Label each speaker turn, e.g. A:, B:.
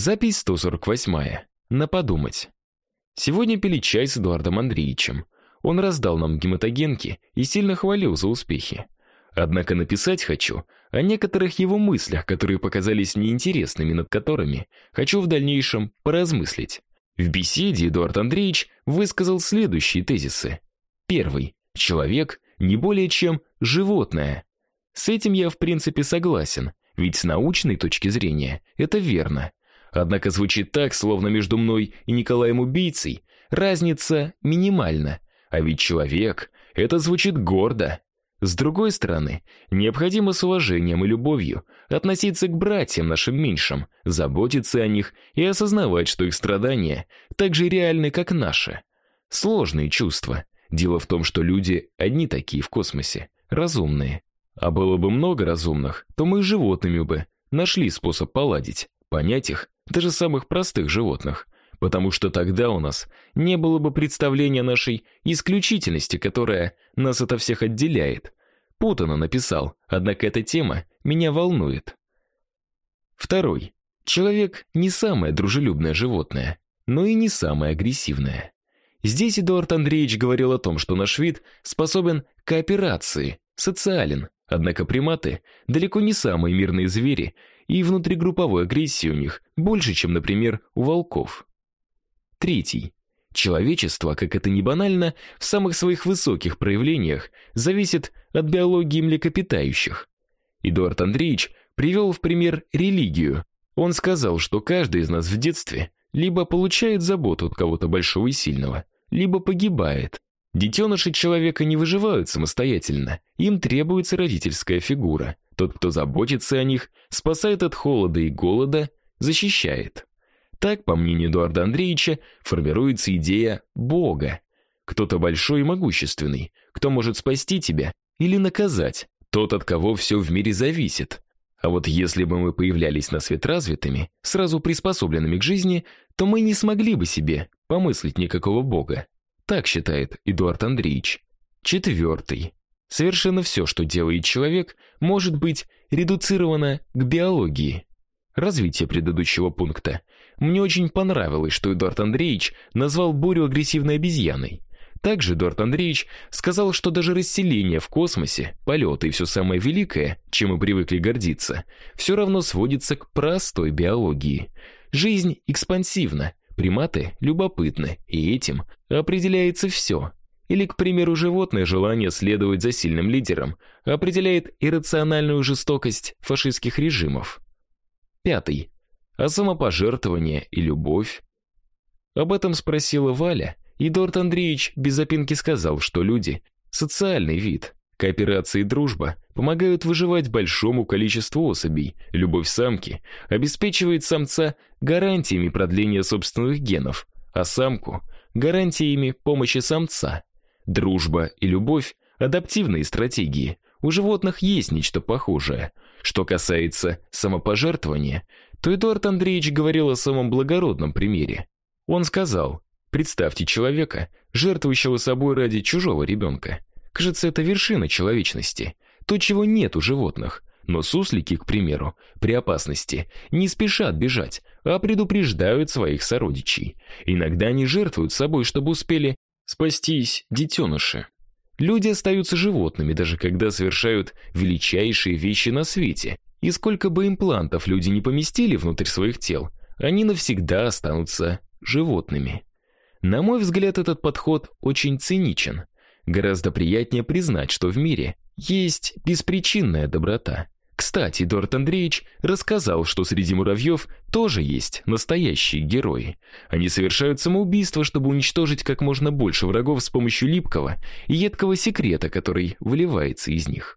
A: Запись 148. На подумать. Сегодня пили чай с Эдуардом Андреевичем. Он раздал нам гематогенки и сильно хвалил за успехи. Однако написать хочу о некоторых его мыслях, которые показались мне интересными, над которыми хочу в дальнейшем поразмыслить. В беседе Эдуард Андреевич высказал следующие тезисы. Первый. Человек не более чем животное. С этим я в принципе согласен, ведь с научной точки зрения это верно. Однако звучит так, словно между мной и Николаем убийцей разница минимальна, а ведь человек это звучит гордо. С другой стороны, необходимо с уважением и любовью относиться к братьям нашим меньшим, заботиться о них и осознавать, что их страдания так же реальны, как наши. Сложные чувства. Дело в том, что люди одни такие в космосе, разумные. А было бы много разумных, то мы с животными бы нашли способ поладить, понять их, даже самых простых животных потому что тогда у нас не было бы представления нашей исключительности, которая нас от всех отделяет. Путано написал, однако эта тема меня волнует. Второй. Человек не самое дружелюбное животное, но и не самое агрессивное. Здесь Эдуард Андреевич говорил о том, что наш вид способен к кооперации, социален, однако приматы далеко не самые мирные звери, и внутригрупповой агрессии у них больше, чем, например, у волков. Третий. Человечество, как это ни банально, в самых своих высоких проявлениях зависит от биологии млекопитающих. Эдуард Андреевич привел в пример религию. Он сказал, что каждый из нас в детстве либо получает заботу от кого-то большого и сильного, либо погибает. Детеныши человека не выживают самостоятельно, им требуется родительская фигура. Тот, кто заботится о них, спасает от холода и голода, защищает. Так, по мнению Эдуарда Андреевича, формируется идея Бога. Кто-то большой и могущественный, кто может спасти тебя или наказать, тот, от кого все в мире зависит. А вот если бы мы появлялись на свет развитыми, сразу приспособленными к жизни, то мы не смогли бы себе помыслить никакого Бога. Так считает Эдуард Андреевич. Четвертый. Совершенно все, что делает человек, может быть редуцировано к биологии. Развитие предыдущего пункта мне очень понравилось, что Эдуард Андреевич назвал Борю агрессивной обезьяной. Также Эдуард Андреевич сказал, что даже расселение в космосе, полеты и все самое великое, чем мы привыкли гордиться, все равно сводится к простой биологии. Жизнь экспансивна, приматы любопытны, и этим определяется все. Или, к примеру, животное желание следовать за сильным лидером определяет иррациональную жестокость фашистских режимов. Пятый а самопожертвование и любовь? Об этом спросила Валя, и Дорт Андреевич без запинки сказал, что люди социальный вид. Кооперация и дружба помогают выживать большому количеству особей. Любовь самки обеспечивает самца гарантиями продления собственных генов, а самку гарантиями помощи самца. Дружба и любовь адаптивные стратегии. У животных есть нечто похожее. Что касается самопожертвования, то Эдуард Андреевич говорил о самом благородном примере. Он сказал: "Представьте человека, жертвующего собой ради чужого ребенка. Кажется, это вершина человечности, то, чего нет у животных. Но суслики, к примеру, при опасности не спешат бежать, а предупреждают своих сородичей. Иногда они жертвуют собой, чтобы успели спастись детеныши. Люди остаются животными, даже когда совершают величайшие вещи на свете, и сколько бы имплантов люди не поместили внутрь своих тел, они навсегда останутся животными. На мой взгляд, этот подход очень циничен. Гораздо приятнее признать, что в мире есть беспричинная доброта. Кстати, Дорт Андреевич рассказал, что среди муравьев тоже есть настоящие герои. Они совершают самоубийство, чтобы уничтожить как можно больше врагов с помощью липкого и едкого секрета, который выливается из них.